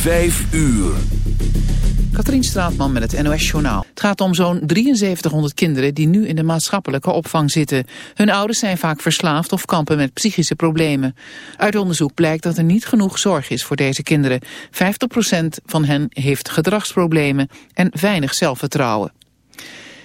Vijf uur. Katrien Straatman met het NOS-journaal. Het gaat om zo'n 7300 kinderen die nu in de maatschappelijke opvang zitten. Hun ouders zijn vaak verslaafd of kampen met psychische problemen. Uit onderzoek blijkt dat er niet genoeg zorg is voor deze kinderen. 50% van hen heeft gedragsproblemen en weinig zelfvertrouwen.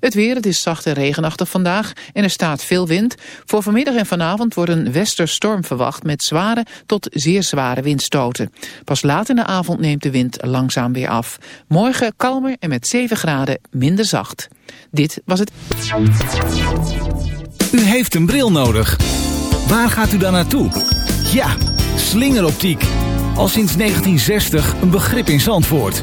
Het weer, het is zacht en regenachtig vandaag en er staat veel wind. Voor vanmiddag en vanavond wordt een westerstorm verwacht met zware tot zeer zware windstoten. Pas laat in de avond neemt de wind langzaam weer af. Morgen kalmer en met 7 graden minder zacht. Dit was het... U heeft een bril nodig. Waar gaat u dan naartoe? Ja, slingeroptiek. Al sinds 1960 een begrip in Zandvoort.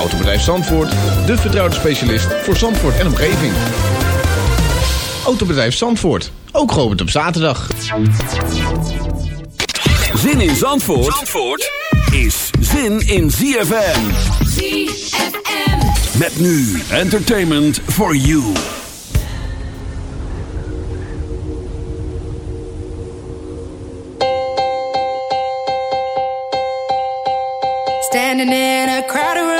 Autobedrijf Zandvoort, de vertrouwde specialist voor Zandvoort en omgeving. Autobedrijf Zandvoort, ook geopend op zaterdag. Zin in Zandvoort, Zandvoort is zin in ZFM. ZFM. Met nu entertainment for you. Standing in a crowded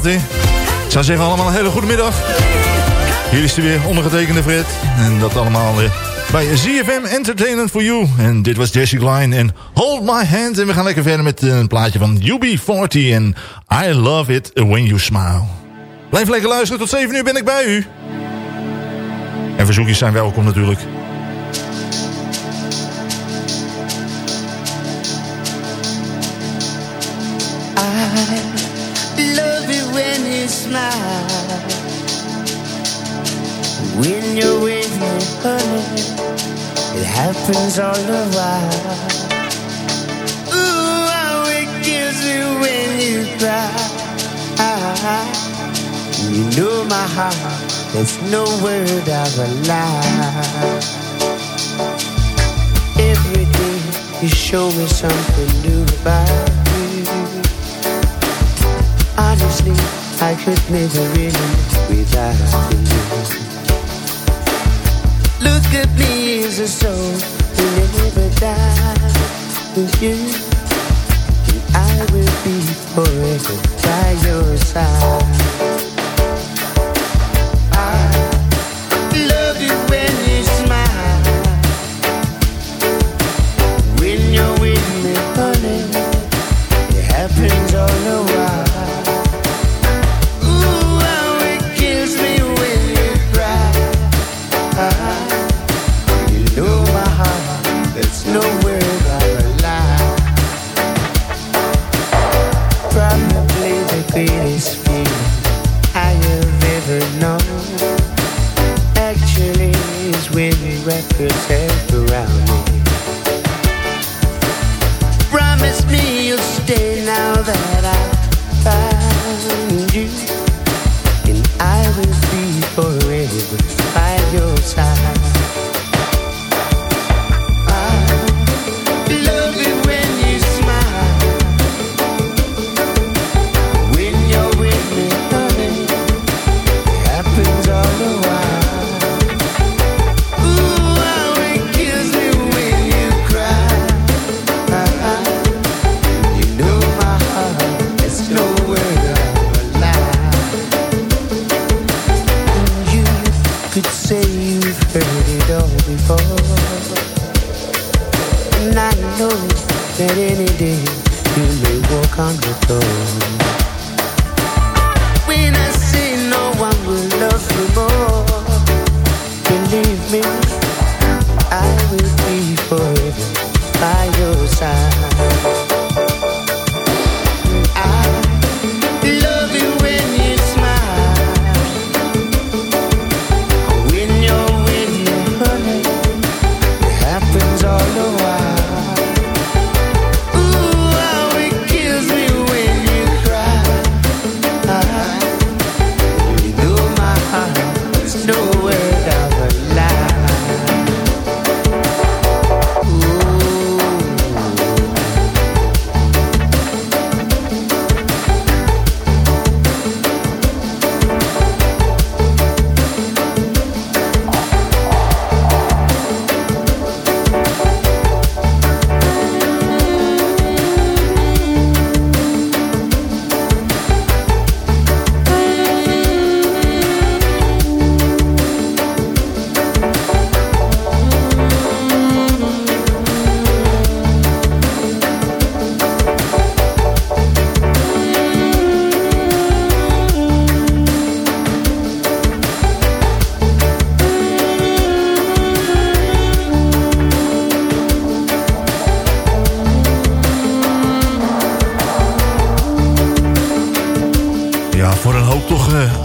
plaat, hè? Ik zou zeggen allemaal een hele goede middag. Hier is hij weer, ondergetekende Fred. En dat allemaal weer bij ZFM Entertainment for You. En dit was Jesse Klein en Hold My Hand. En we gaan lekker verder met een plaatje van UB40 en I Love It When You Smile. Blijf lekker luisteren, tot 7 uur ben ik bij u. En verzoekjes zijn welkom natuurlijk. Smile. When you're with me, honey, it happens all the while. Ooh, how it kills me when you cry. You know my heart, there's no word of a lie. Every day you show me something new about you. Honestly, I could never really without you. Look at me as a soul who never died with you. And I will be forever by your side.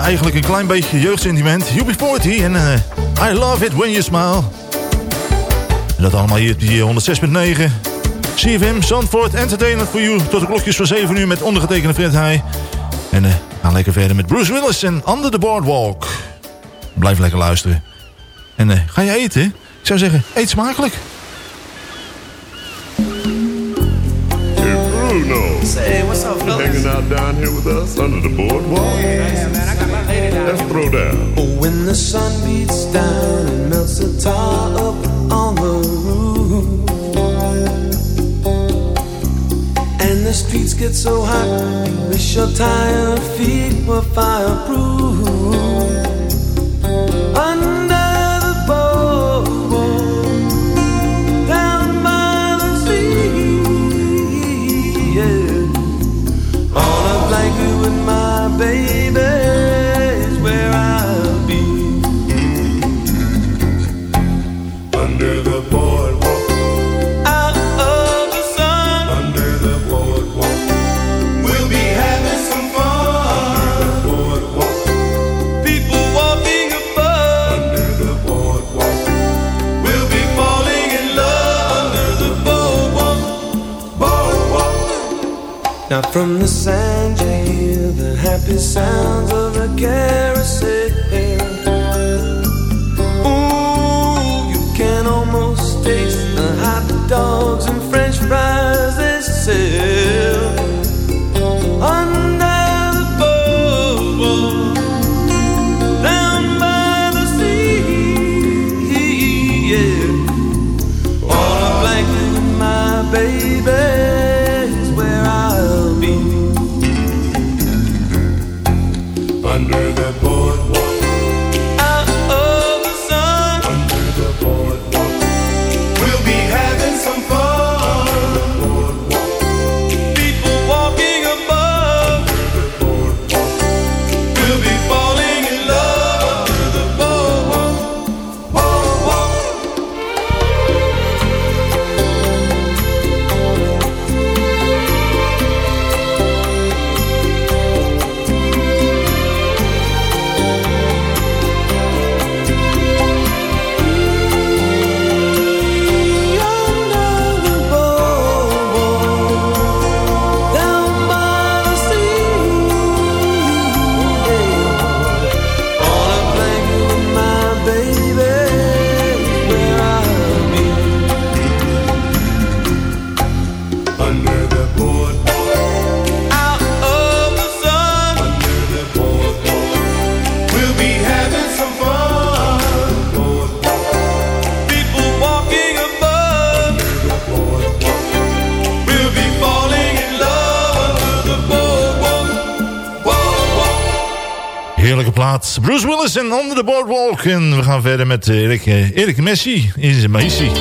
Eigenlijk een klein beetje jeugdsentiment. UB40 en eh, I love it when you smile. En dat allemaal hier op die 106.9. CFM, Zandvoort, Entertainment for You. Tot de klokjes van 7 uur met ondergetekende Fred Heij. En eh, gaan lekker verder met Bruce Willis en Under the Boardwalk. Blijf lekker luisteren. En eh, ga je eten? Ik zou zeggen, eet smakelijk. Bruno. Say, what's up, hanging out down here with us under the boardwalk? Yeah, man, When the sun beats down and melts the tar up on the roof. And the streets get so hot, you wish your tired feet were fireproof. From the sand you hear the happy sounds of a carousel. Bruce Willis en Under the Boardwalk. En we gaan verder met eh, Erik, eh, Erik Messi in zijn Messi.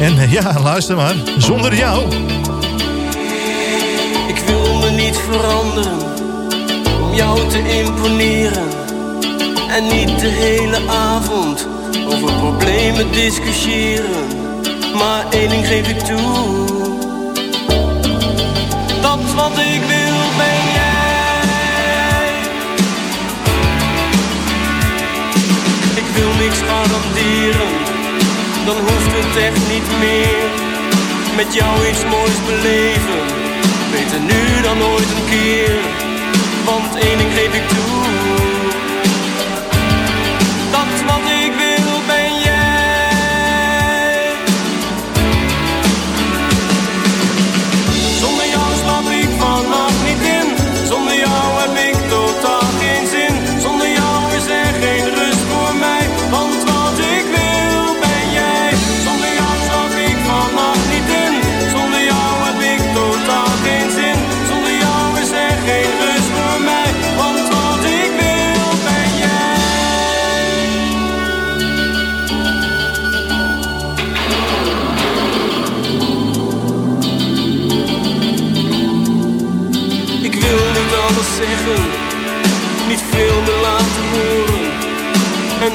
En eh, ja, luister maar. Zonder jou. Ik wil me niet veranderen om jou te imponeren. En niet de hele avond over problemen discussiëren. Maar één ding geef ik toe. Dat wat ik wil wil niks garanderen, dan hoeft het echt niet meer. Met jou iets moois beleven, beter nu dan ooit een keer. Want één ding geef ik toe.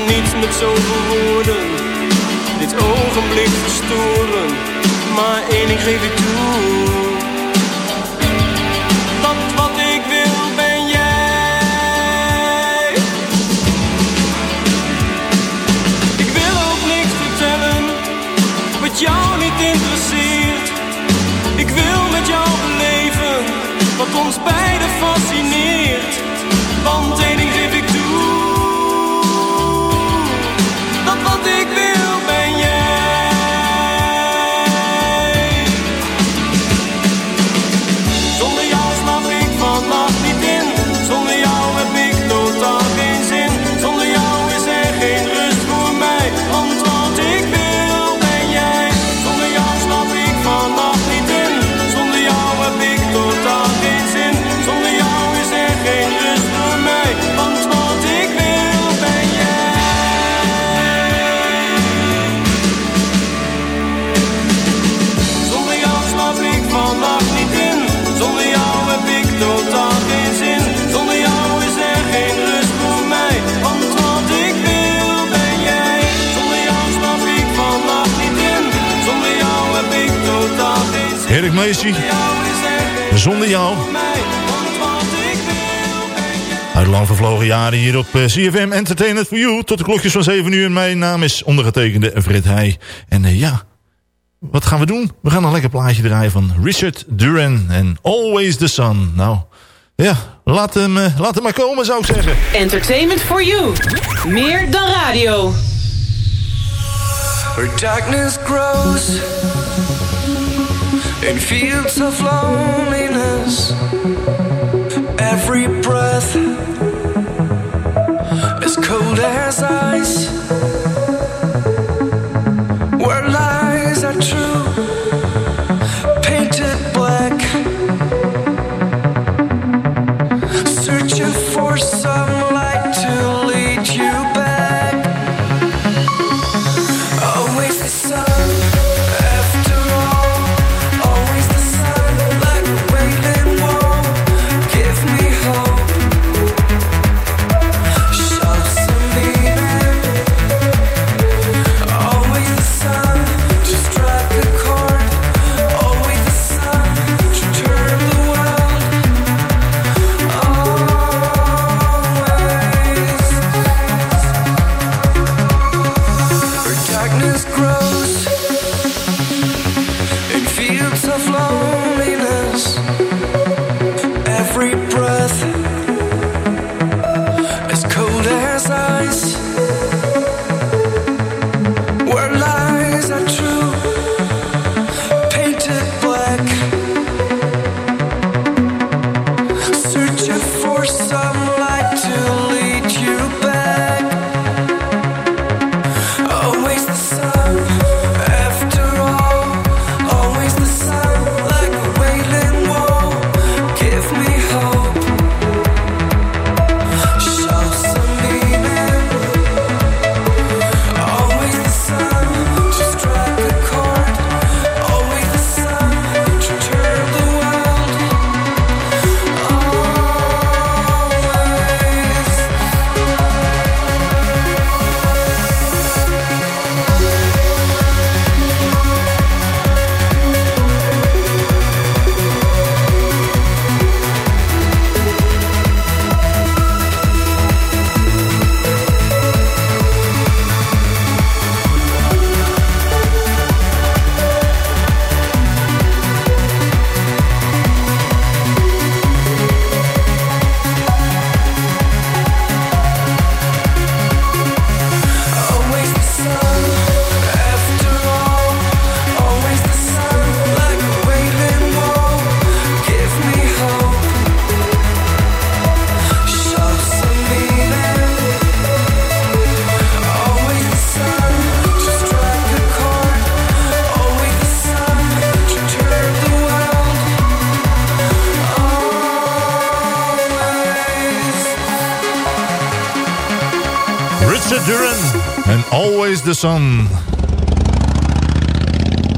Niet met zoveel woorden, dit ogenblik verstoren. Maar één ding geef ik toe. Zonder jou. Uit lang vervlogen jaren hier op eh, CFM Entertainment for You. Tot de klokjes van 7 uur. Mijn naam is ondergetekende Fred Heij. En eh, ja, wat gaan we doen? We gaan een lekker plaatje draaien van Richard Duran en Always the Sun. Nou, ja, laat hem, eh, laat hem maar komen zou ik zeggen. Entertainment for You. Meer dan radio. in fields of loneliness. Every breath as cold as ice.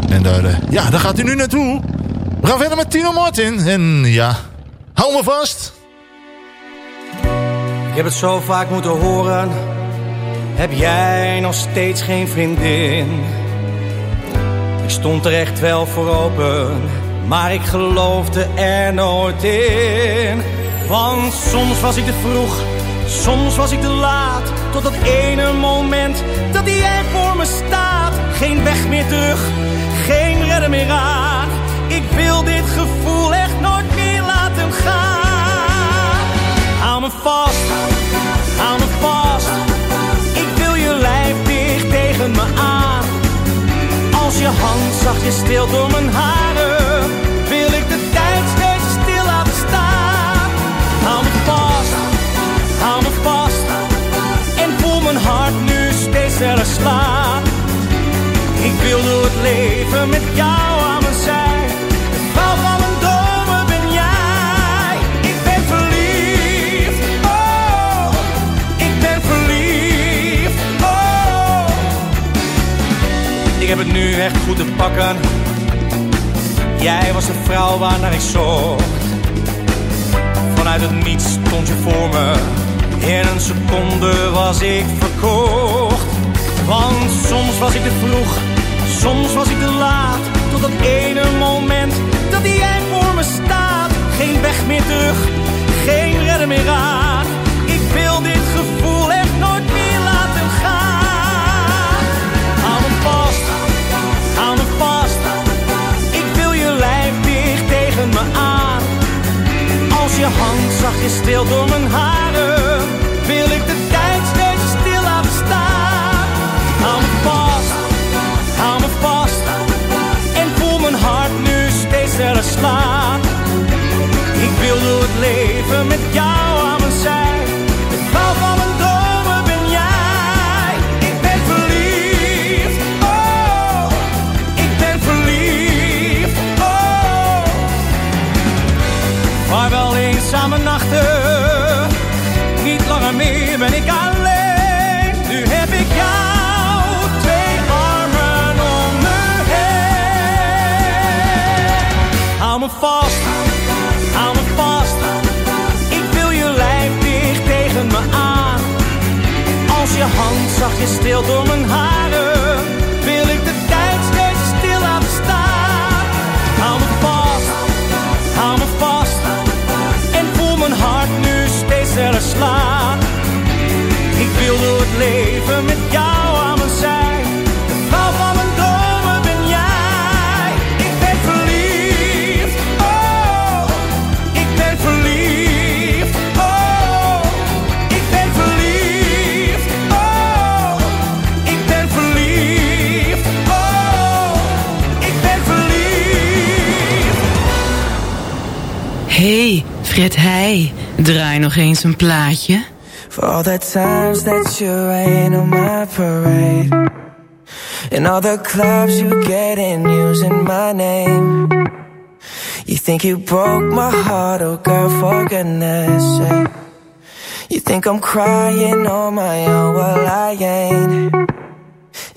En daar, eh, ja, daar gaat hij nu naartoe. We gaan verder met Tino Martin. En ja, hou me vast. Ik heb het zo vaak moeten horen. Heb jij nog steeds geen vriendin? Ik stond er echt wel voor open. Maar ik geloofde er nooit in. Want soms was ik te vroeg, soms was ik te laat. Tot dat ene moment dat jij voor me staat. Geen weg meer terug, geen redder meer aan. Ik wil dit gevoel echt nooit meer laten gaan. Hou me vast, hou me vast. Ik wil je lijf dicht tegen me aan. Als je hand zachtjes stil door mijn haren. Wil ik de tijd steeds stil laten staan. Hou me vast, hou me vast nu steeds sneller slaan. Ik wil door het leven met jou aan mijn zij. De vrouw van mijn dromen ben jij. Ik ben verliefd, oh. Ik ben verliefd, oh. Ik heb het nu echt goed te pakken. Jij was de vrouw waarnaar ik zocht. Vanuit het niets stond je voor me. In een seconde was ik verkocht. Was ik te vroeg, soms was ik te laat. Tot dat ene moment dat jij voor me staat. Geen weg meer terug, geen redder meer aan. Ik wil dit gevoel echt nooit meer laten gaan. Hou me vast, hou me vast. Ik wil je lijf dicht tegen me aan. Als je hand zachtjes stil door mijn haren, wil ik de leven met jou aan mijn zij. De vrouw van mijn dromen ben jij. Ik ben verliefd, oh. Ik ben verliefd, oh. Vaarwel eenzame nachten. Niet langer meer ben ik alleen. Nu heb ik jou twee armen. Hou me vast, je hand zachtjes stil door mijn haren, wil ik de tijd steeds stil laten staan. Hou me vast, hou me vast. En voel mijn hart nu steeds sneller slaan. Ik wil door het leven met jou aan mijn zij. Hey, Fred Heij, draai nog eens een plaatje. For all the times that you rain on my parade. And all the clubs you get in using my name. You think you broke my heart, oh girl, for goodness sake. You think I'm crying on my own, well I ain't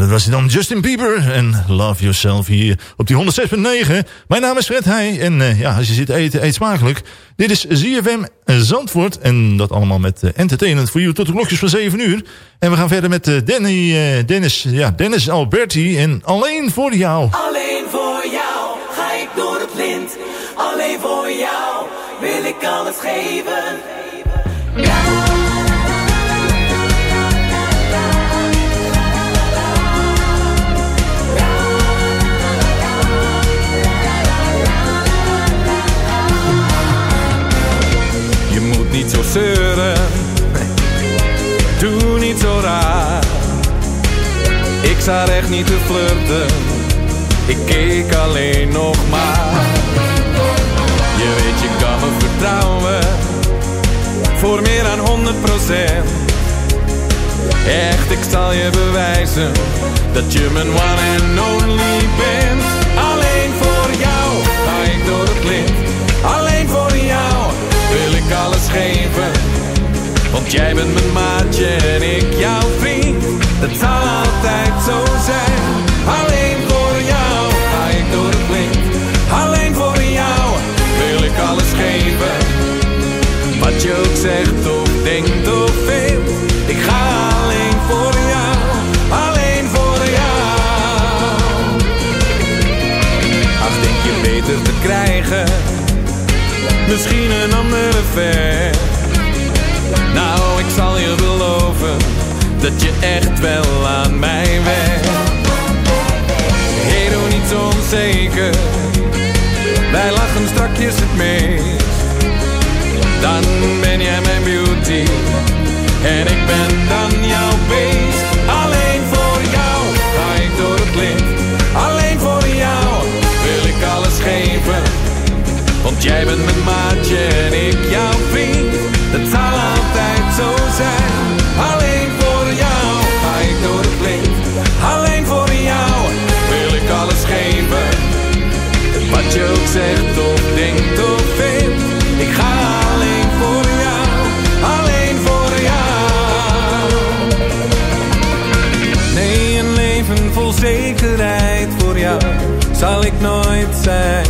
Dat was dan Justin Bieber en Love Yourself hier op die 106.9. Mijn naam is Fred Heij en uh, ja, als je zit eten, eet smakelijk. Dit is ZFM Zandvoort en dat allemaal met uh, Entertainment voor You tot de klokjes van 7 uur. En we gaan verder met Danny, Dennis, ja, Dennis Alberti en Alleen voor jou. Alleen voor jou ga ik door het lint. Alleen voor jou wil ik alles geven. Doe niet zo raar. Ik sta echt niet te flirten, ik keek alleen nog maar. Je weet, je kan me vertrouwen, voor meer dan 100 procent. Echt, ik zal je bewijzen, dat je mijn one and only bent. Alleen voor jou ga ik door het lint, geven. Want jij bent mijn maatje en ik jouw vriend. Dat zal altijd zo zijn. Alleen voor jou ga ik door het lint. Alleen voor jou wil ik alles geven. Wat je ook zegt of denkt of misschien een andere ver. Nou, ik zal je beloven dat je echt wel aan mij werkt. Hey, doe niet onzeker, wij lachen strakjes het meest. Dan ben jij mijn beauty en ik ben dan jouw beest. Alleen voor jou ga ik door het lint, alleen voor jou wil ik alles geven. Want jij bent zijn.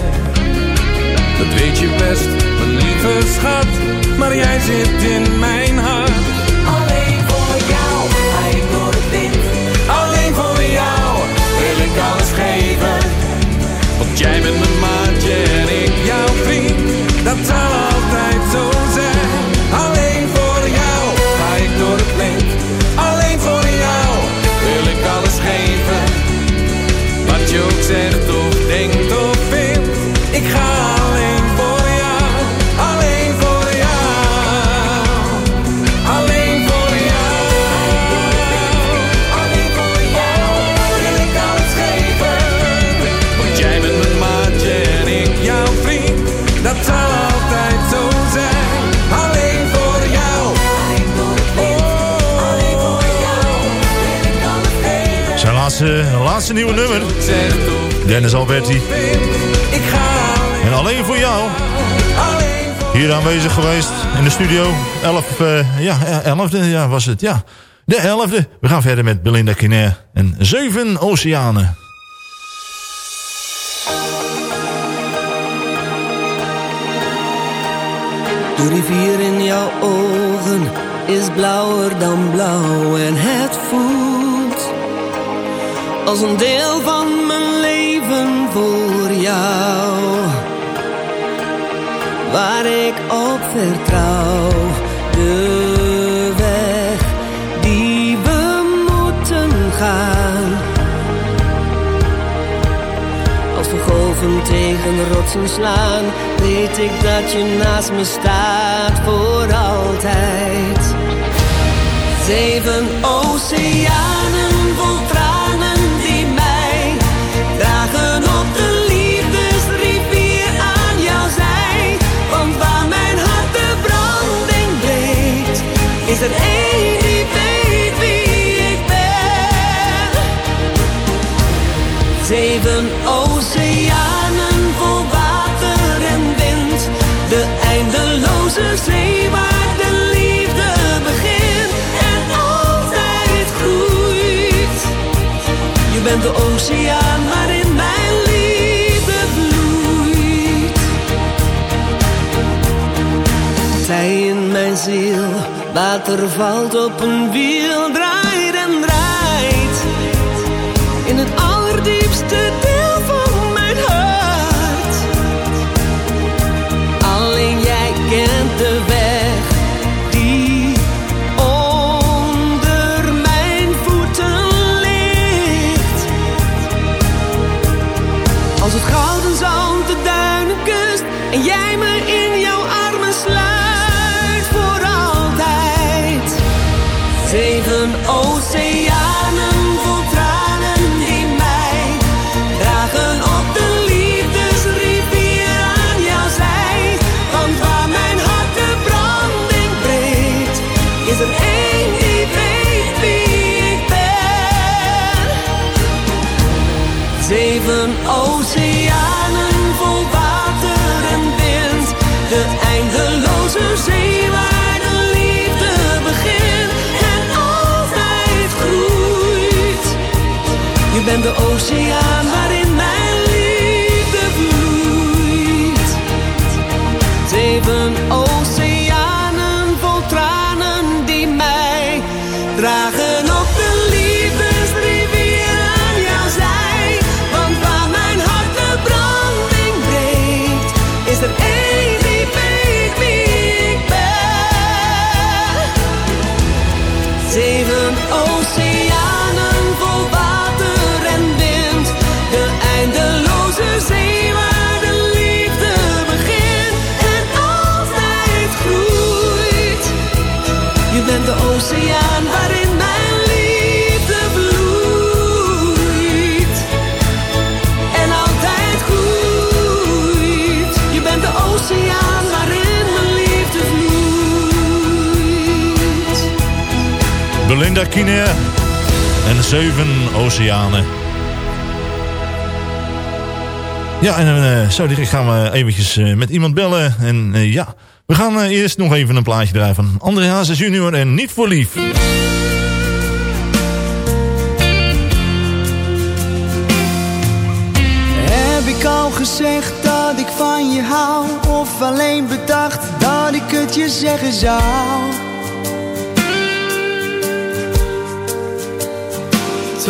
Dat weet je best, mijn lieve schat, maar jij zit in mijn eh, laatste nieuwe nummer. Dennis Alberti. En alleen voor jou. Hier aanwezig geweest in de studio. 11, eh, ja, 11e ja, was het, ja. De 11e. We gaan verder met Belinda Kinair en Zeven Oceanen. De rivier in jouw ogen is blauwer dan blauw en het voelt als een deel van mijn leven voor jou. Waar ik op vertrouw, de weg die we moeten gaan. Als de golven tegen rotsen slaan, weet ik dat je naast me staat voor altijd. Zeven oceanen is er weet wie ik ben. Zeven oceanen vol water en wind. De eindeloze zee waar de liefde begint en altijd groeit. Je bent de oceaan waarin mijn liefde bloeit. Zij in mijn ziel, water valt op een wiel, bent Kinair en Zeven Oceanen. Ja, en uh, zo direct gaan we eventjes uh, met iemand bellen. En uh, ja, we gaan eerst nog even een plaatje draaien van André Hazes junior en Niet voor Lief. Heb ik al gezegd dat ik van je hou? Of alleen bedacht dat ik het je zeggen zou?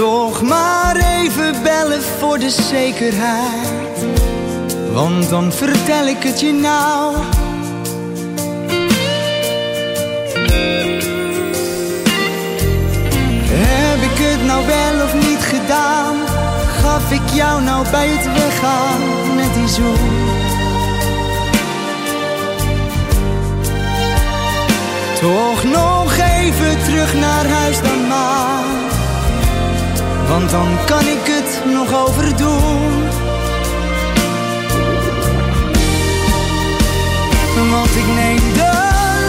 Toch maar even bellen voor de zekerheid. Want dan vertel ik het je nou. Heb ik het nou wel of niet gedaan? Gaf ik jou nou bij het weggaan met die zoen? Toch nog even terug naar huis dan maar. Want dan kan ik het nog overdoen. Want ik neem de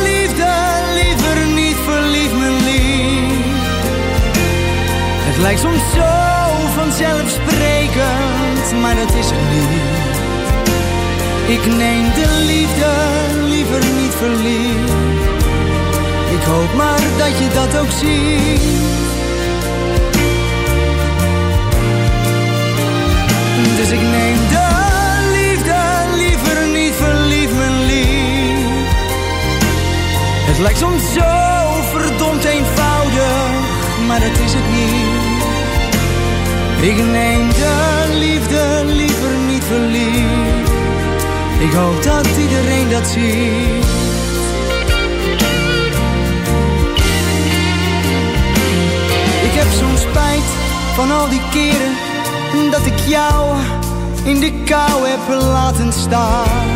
liefde liever niet verliefd, mijn lief. Het lijkt soms zo vanzelfsprekend, maar dat is het niet. Ik neem de liefde liever niet verliefd. Ik hoop maar dat je dat ook ziet. Dus ik neem de liefde liever niet verliefd, mijn lief. Het lijkt soms zo verdomd eenvoudig, maar dat is het niet. Ik neem de liefde liever niet verliefd. Ik hoop dat iedereen dat ziet. Ik heb zo'n spijt van al die keren dat ik jou in de kou heb laten staan.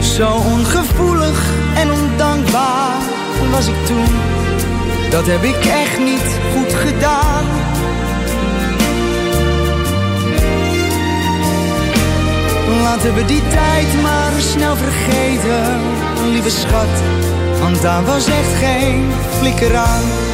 Zo ongevoelig en ondankbaar was ik toen. Dat heb ik echt niet goed gedaan. Laten we die tijd maar snel vergeten, lieve schat. Want daar was echt geen flikker aan.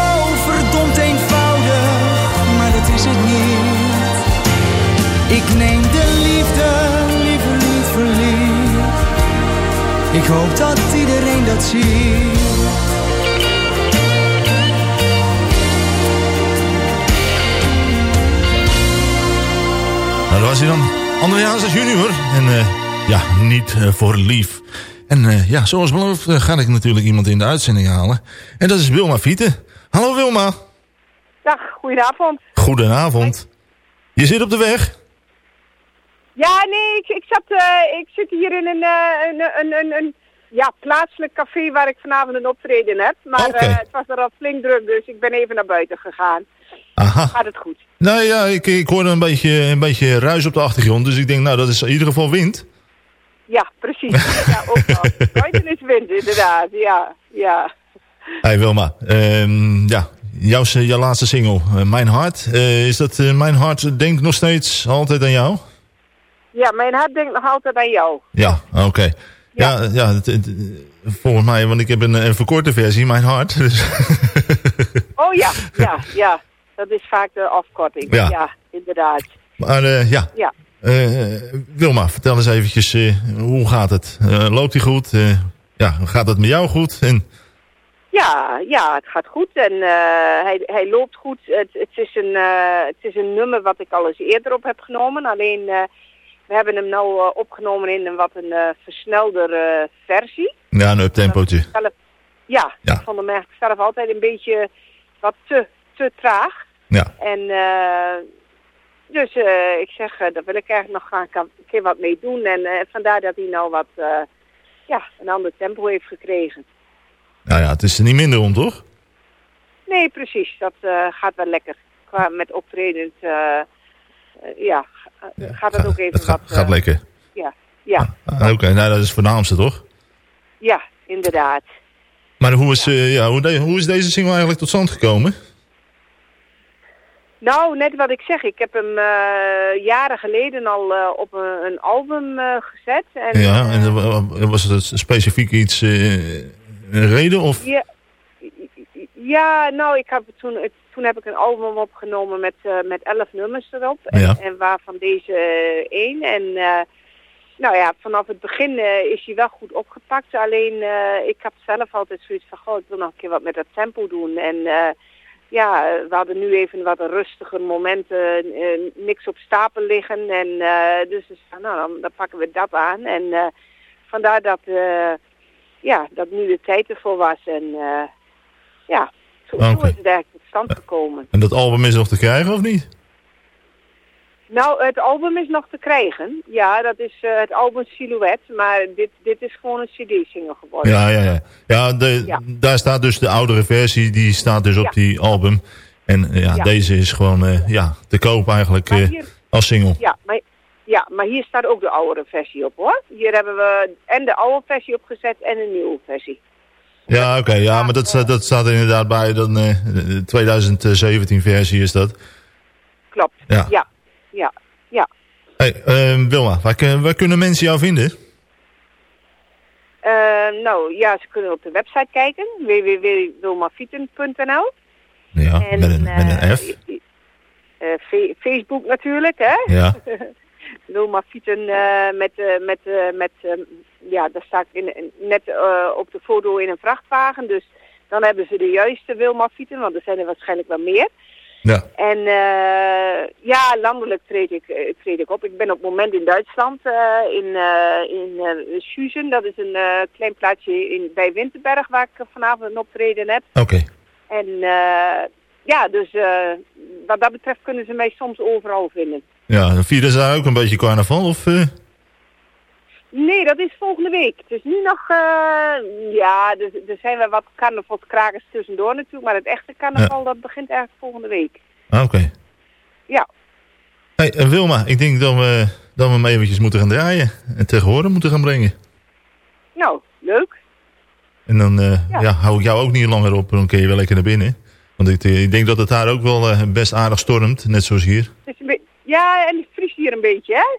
neem de liefde liever niet verliefd. Ik hoop dat iedereen dat ziet. Nou, dat was hij dan. Andreas als junior. En eh, ja, niet eh, voor lief. En eh, ja, zoals beloofd ga ik natuurlijk iemand in de uitzending halen. En dat is Wilma Fieten. Hallo Wilma. Dag, goedenavond. Goedenavond. Je zit op de weg? Ja, nee, ik, ik, zat, eh, ik zit hier in een, eh, een, een, een, een ja, plaatselijk café waar ik vanavond een optreden heb. Maar eh, het was er al flink druk, dus ik ben even naar buiten gegaan. Aha. Gaat het goed? Nou ja, ik, ik hoorde een beetje, een beetje ruis op de achtergrond. Dus ik denk, nou, dat is in ieder geval wind. Ja, precies. ja, ook. Buiten is wind, inderdaad. Ja, ja. Hey Wilma, ehm, ja, jouw, jouw laatste single, Mijn Hart. Is dat Mijn Hart denkt nog steeds altijd aan jou? Ja, mijn hart denkt nog altijd aan jou. Ja, oké. Ja, ja, het- het- volgens mij, want ik heb een, een verkorte versie, Mijn Hart. Dus Oh ja, ja, ja. Dat is vaak de afkorting. Ja. Ja, inderdaad. maar eh, ja, Ja. Eh, Wilma, vertel eens eventjes, eh, hoe gaat het? Loopt hij goed? Ja, gaat het met jou goed? En, Ja, ja, het gaat goed en hij, hij loopt goed. Het, het, is een, het is een nummer wat ik al eens eerder op heb genomen. Alleen, we hebben hem nou eh, opgenomen in een wat een eh versneldere versie. ja, een uptempootje. Ja, Ja. ik vond hem eigenlijk zelf altijd een beetje wat te, te traag. Ja. En eh, dus eh, ik zeg, eh, daar wil ik eigenlijk nog graag een keer wat mee doen. En eh, vandaar dat hij nou wat, eh, ja, een ander tempo heeft gekregen. Nou ja, het is er niet minder om, toch? Nee, precies. Dat eh, gaat wel lekker. Qua met optredens, eh, eh, ja, ga- gaat het ook even gaat, wat... gaat eh, lekker. Ja, ja, Ah, Oké, nou dat is het voornaamste, toch? ja, inderdaad. Maar hoe is, eh, ja, hoe, de- hoe is deze single eigenlijk tot stand gekomen? Nou, net wat ik zeg, ik heb hem eh, jaren geleden al eh, op een, een album eh, gezet. En, ja, en wa- was het specifiek iets, eh, een reden? Of? Ja, ja, nou, ik heb toen, toen heb ik een album opgenomen met, eh, met elf nummers erop. En, Ja. en waarvan deze eh, één. En eh, nou ja, vanaf het begin is hij wel goed opgepakt. Alleen, ik heb zelf altijd zoiets van, goh, ik wil nog een keer wat met dat tempo doen. En eh, ja, we hadden nu even wat rustiger momenten, niks op stapel liggen. En eh, dus zeiden, nou, dan, dan pakken we dat aan. En vandaar dat, ja, dat nu de tijd ervoor was. En ja, zo, zo Oké. is het eigenlijk tot stand gekomen. En dat album is nog te krijgen of niet? Nou, het album is nog te krijgen. Ja, dat is eh, het album Silhouette. Maar dit, dit is gewoon een cd-single geworden. Ja, ja, ja. ja, de, Ja. Daar staat dus de oudere versie, die staat dus op die album. En eh, ja, Ja. deze is gewoon eh, ja, te koop eigenlijk hier- als single. Ja maar, ja, maar hier staat ook de oudere versie op hoor. Hier hebben we en de oude versie opgezet en een nieuwe versie. Ja, oké. ja, maar dat, staat- dat staat er inderdaad bij. Dan, eh, de 2017 versie is dat. Klopt. Ja. Ja, ja, ja. Hey, eh, Wilma, waar, waar kunnen mensen jou vinden? Eh, nou ja, ze kunnen op de website kijken. www.wilmafieten.nl Ja, En, met, een, met een eh, F. eh, Facebook natuurlijk, hè? Ja. Wilma Fieten eh, met, eh, met, eh, met ja, daar sta ik in, in- net op de foto in een vrachtwagen. Dus dan hebben ze de juiste Wilma Fieten, want er zijn er waarschijnlijk wel meer. Ja. En eh, ja, landelijk treed ik, treed ik op. Ik ben op het moment in Duitsland, in, eh in Schuzen. Dat is een klein plaatsje in, bij Winterberg waar ik vanavond een optreden heb. Oké. En ja, dus wat dat betreft kunnen ze mij soms overal vinden. Ja, dan vieren ze daar ook een beetje carnaval? Of, eh? Nee, dat is volgende week. Het is nu nog, eh, ja, er, er zijn wel wat carnavalskrakers tussendoor natuurlijk, maar het echte carnaval dat begint eigenlijk volgende week. Ah, Oké. Ja, Hey, eh, Wilma, ik denk dat we, dat we hem eventjes moeten gaan draaien. En tegen horen moeten gaan brengen. nou, leuk. En dan Ja. ja. hou ik jou ook niet langer op. Dan kun je wel lekker naar binnen. Want ik, ik denk dat het daar ook wel best aardig stormt. Net zoals hier. Het is een be- ja, en het vriest hier een beetje, hè?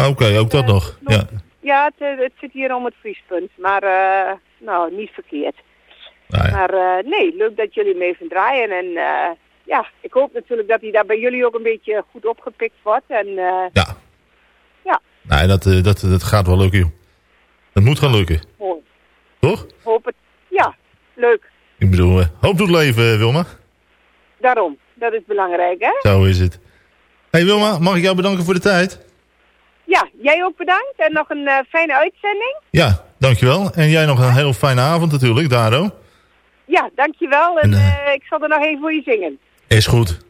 Ah, Oké, ook dat nog. Ja. Ja, het, eh, het zit hier om het vriespunt, maar eh, nou, niet verkeerd. Ja. Maar eh, nee, leuk dat jullie mee even draaien. En eh, ja, ik hoop natuurlijk dat hij daar bij jullie ook een beetje goed opgepikt wordt. En eh, Ja. Ja. Nee, dat, eh, dat, dat gaat wel lukken, joh. Dat moet gaan lukken. mooi. Toch? Hoop het. Ja, leuk. Ik bedoel, eh, hoop doet leven, eh, Wilma. Daarom. Dat is belangrijk, hè? Zo is het. Hey Wilma, mag ik jou bedanken voor de tijd? Ja, jij ook bedankt. En nog een eh, fijne uitzending. Ja, dankjewel. En jij nog een heel fijne avond natuurlijk, Daro. Ja, dankjewel. En En, eh, eh, ik zal er nog even voor je zingen. Is goed.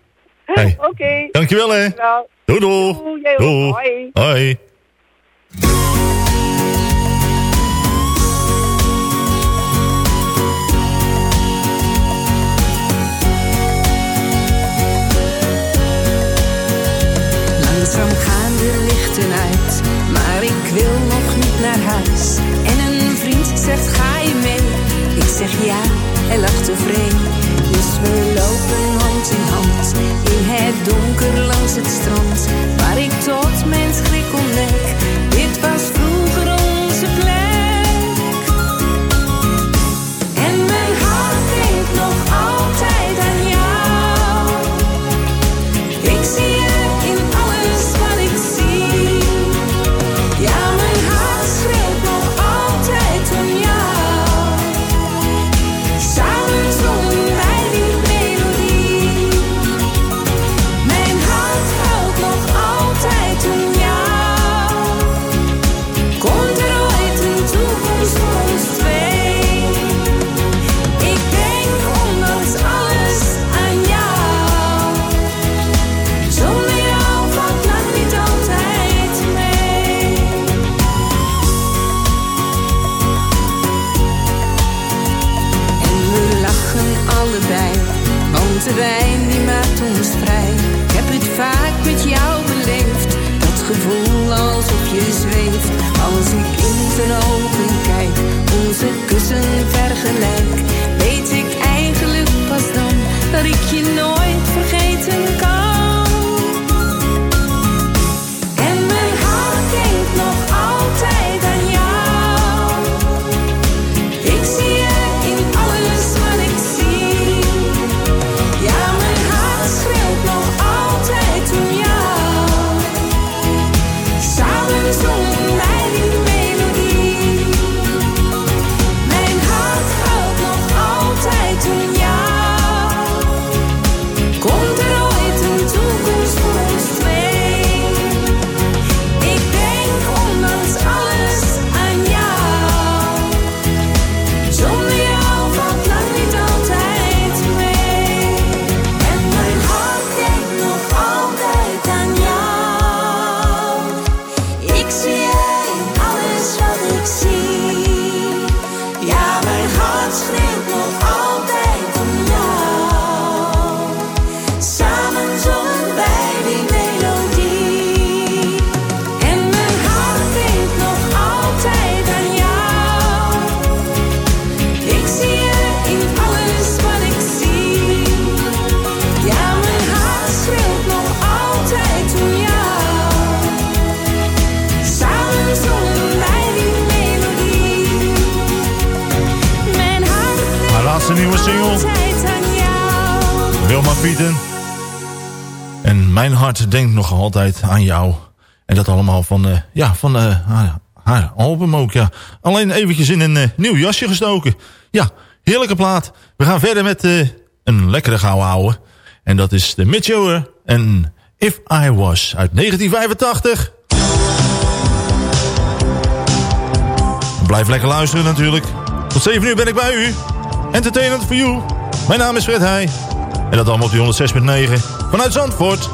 Hey. Oké. Dankjewel, hè. Dankjewel. Doei, doei. Doei. Hoi. Hoi. Langzaam gaan de lichten uit, maar ik wil nog niet naar huis. En een vriend zegt ga je mee? Ik zeg ja, hij lacht tevreden. Dus we lopen hand in hand in het donker langs het strand. Waar ik tot mijn schrik ontdek, En mijn hart denkt nog altijd aan jou. En dat allemaal van, uh, ja, van uh, haar, haar, album ook, ja. Alleen eventjes in een uh, nieuw jasje gestoken. Ja, heerlijke plaat. We gaan verder met een lekkere gouden ouwe. En dat is de Mitchell en If I Was uit 1985. Blijf lekker luisteren natuurlijk. Tot 7 uur ben ik bij u. Entertainment for you. Mijn naam is Fred Heij. En dat allemaal op die 106.9 vanuit Zandvoort.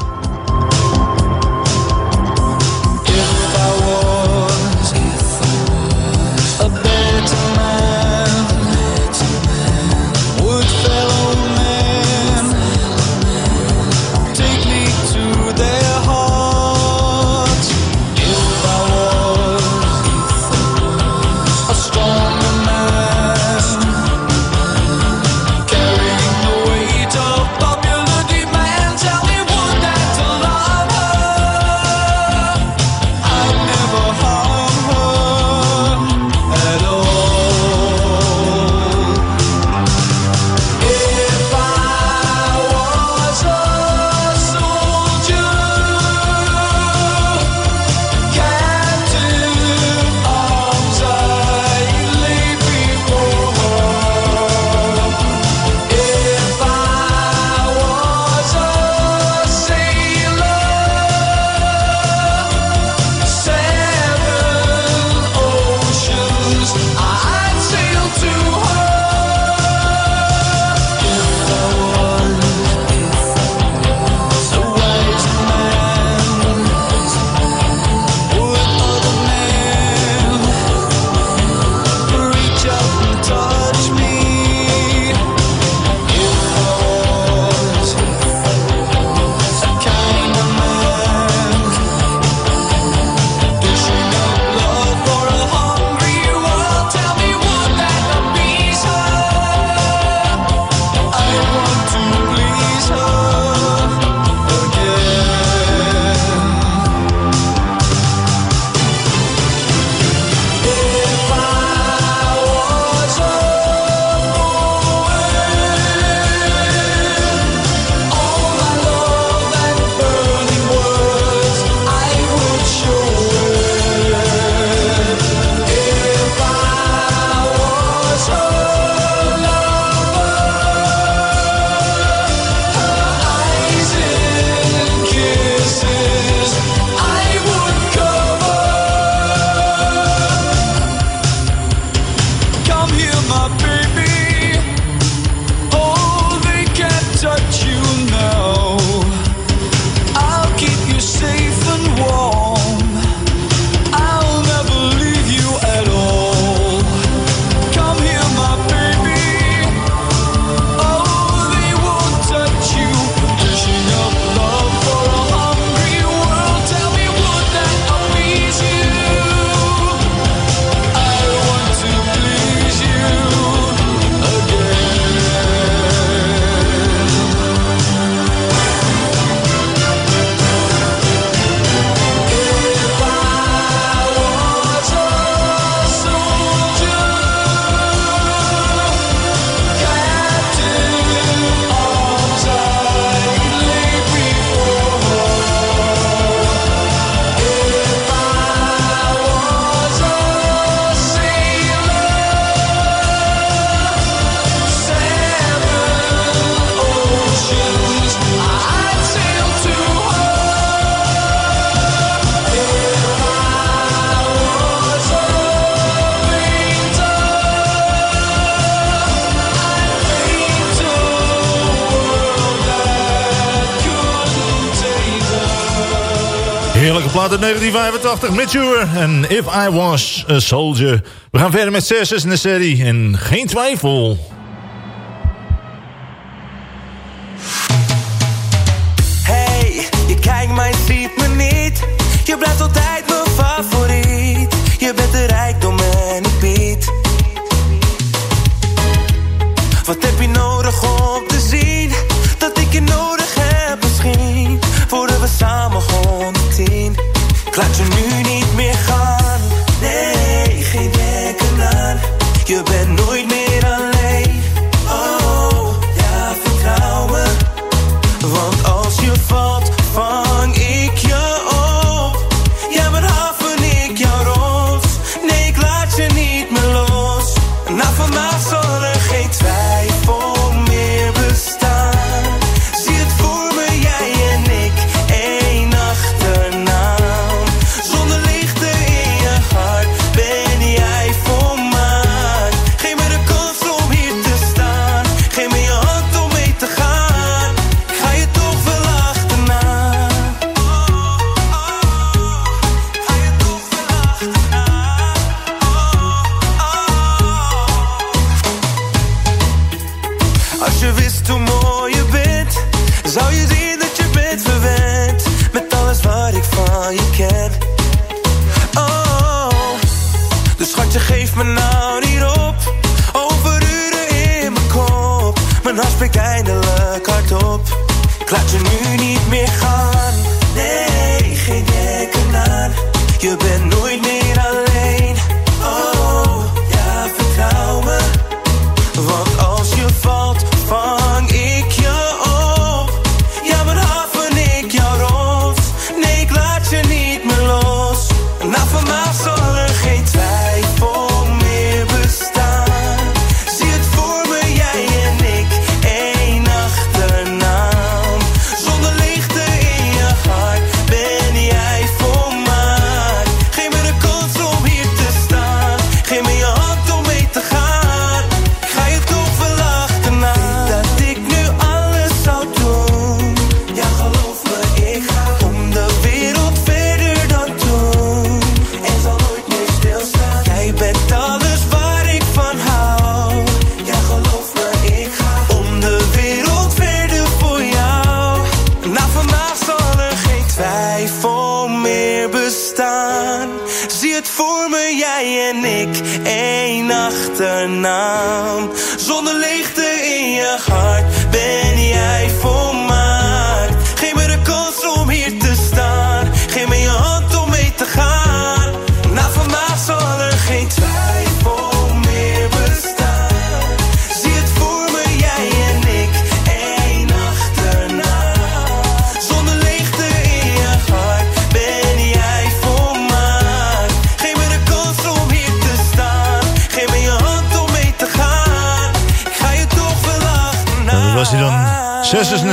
Plaat uit 1985, Mature en If I Was a Soldier. We gaan verder met Cersus in de serie en geen twijfel.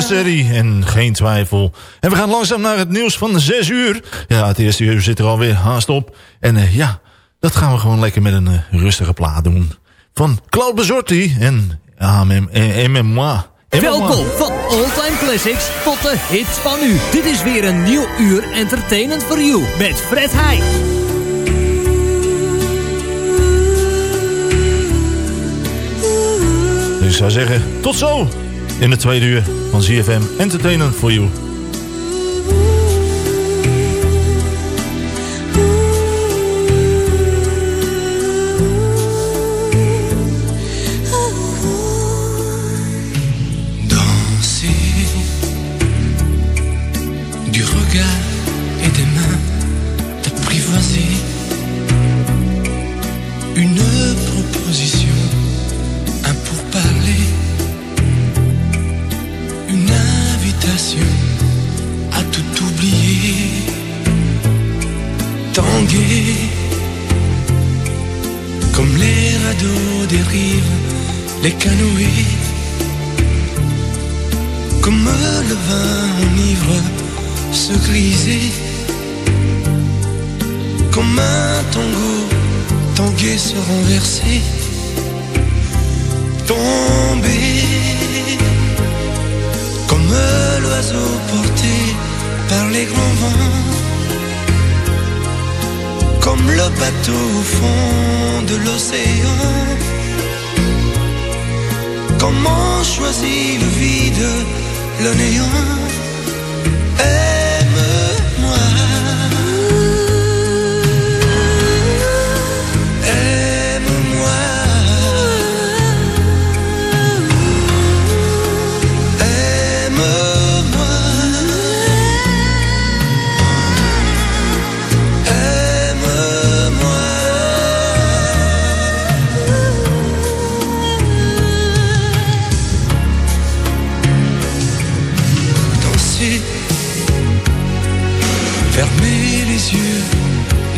Serie en geen twijfel. En we gaan langzaam naar het nieuws van 6 uur. Ja, het eerste uur zit er alweer haast op. En eh, ja, dat gaan we gewoon lekker met een eh, rustige plaat doen. Van Claude Bezorti en MMA. Welkom van all-time classics tot de hits van nu. Dit is weer een nieuw uur entertainment for you met Fred Heij. Dus ik zou zeggen, tot zo in de tweede uur van ZFM Entertainment for You. Les canoës comme le vin enivre se griser comme un tango tanguer se renverser tomber comme l'oiseau porté par les grands vents. Comme le bateau au fond de l'océan Comment choisit le vide, le néant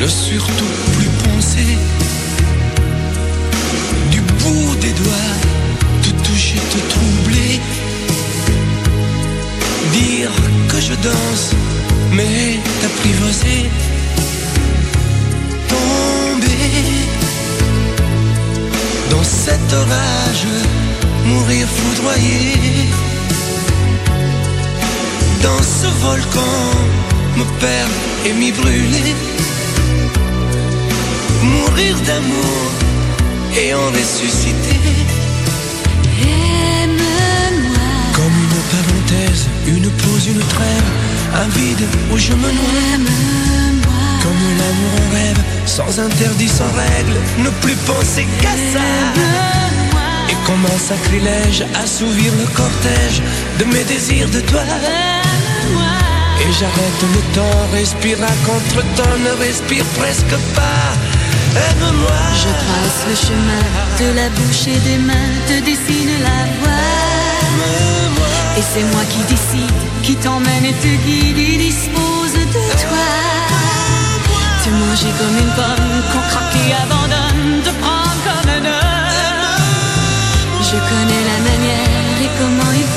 ne surtout plus penser. Du bout des doigts, te toucher, te troubler. Dire que je danse, mais t'apprivoiser. Tomber dans cet orage, mourir foudroyé. Dans ce volcan, me perdre et m'y brûler. Mourir d'amour et en ressusciter. Aime-moi. Comme une parenthèse, une pause, une trêve, un vide où je me noie. Comme l'amour en rêve, sans interdit, sans règle, ne plus penser qu'à ça. Et comme un sacrilège, assouvir le cortège de mes désirs de toi? Et j'arrête le temps, respire à contre-temps, ne respire presque pas. Je trace le chemin de la bouche et des mains, te dessine la voie. Et c'est moi qui décide, qui t'emmène et te guide et dispose de toi. Te manger comme une pomme, qu'on craque et abandonne, te prendre comme un homme. Je connais la manière et comment il faut